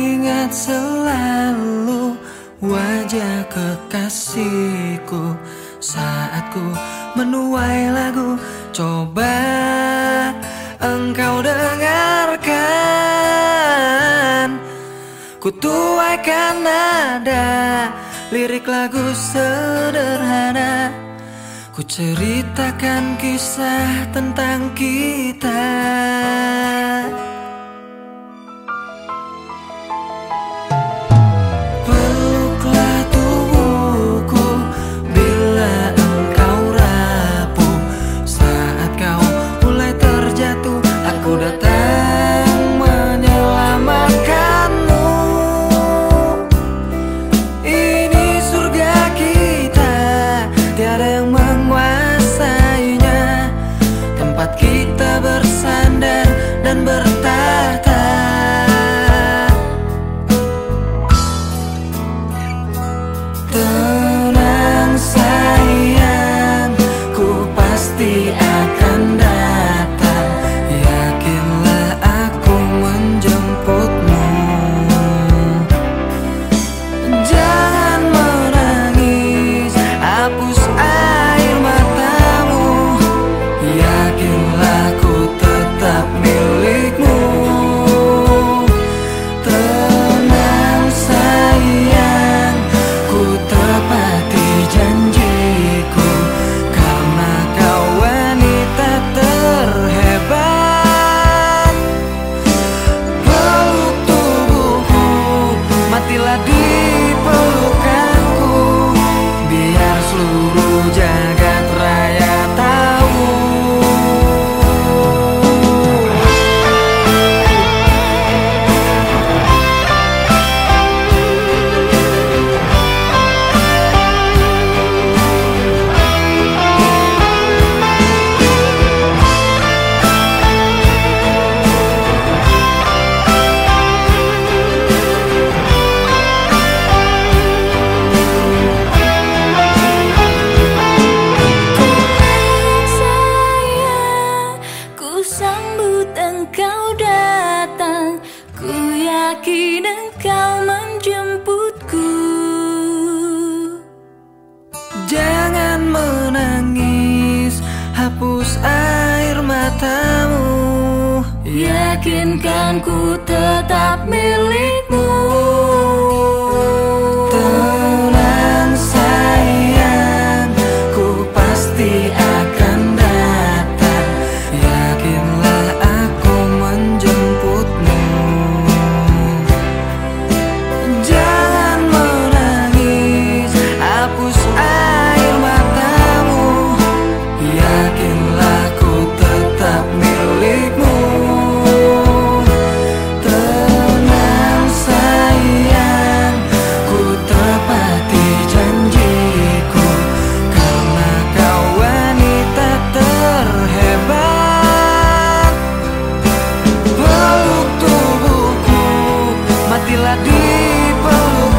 ingat selalu wajah kekasihku saat ku menuai lagu. Coba engkau dengarkan ku tuaikan nada lirik lagu sederhana. Ku ceritakan kisah tentang kita. Bersandar dan bertahta yakin engkau menjemputku. Jangan menangis, hapus air matamu Yakinkan ku tetap. Tenang Oh